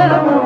Hello.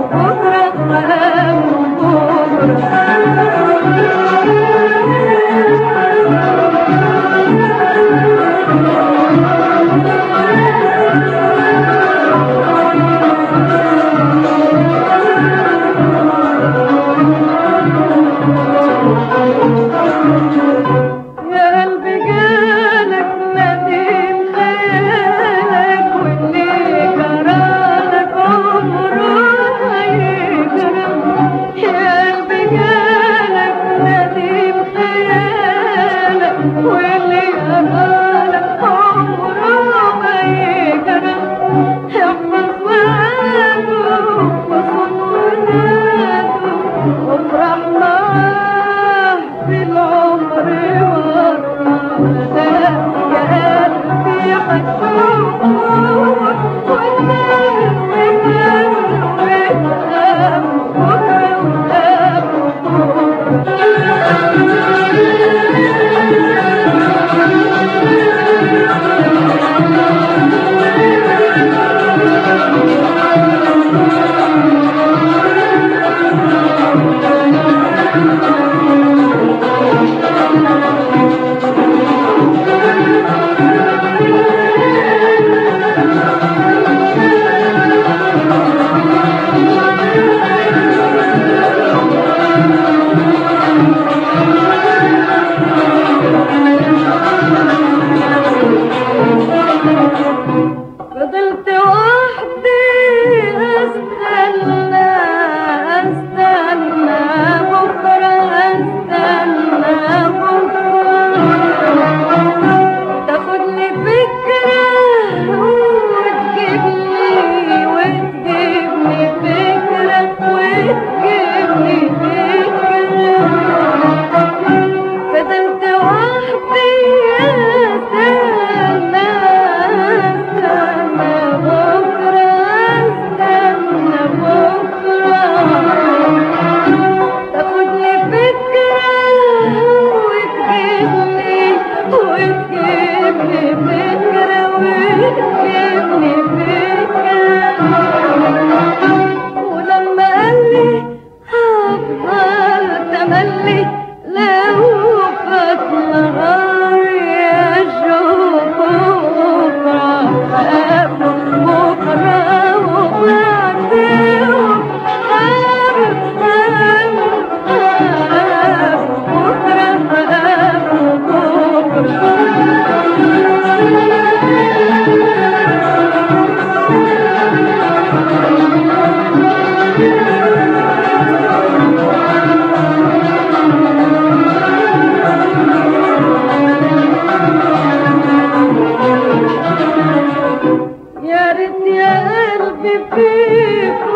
my Thank you.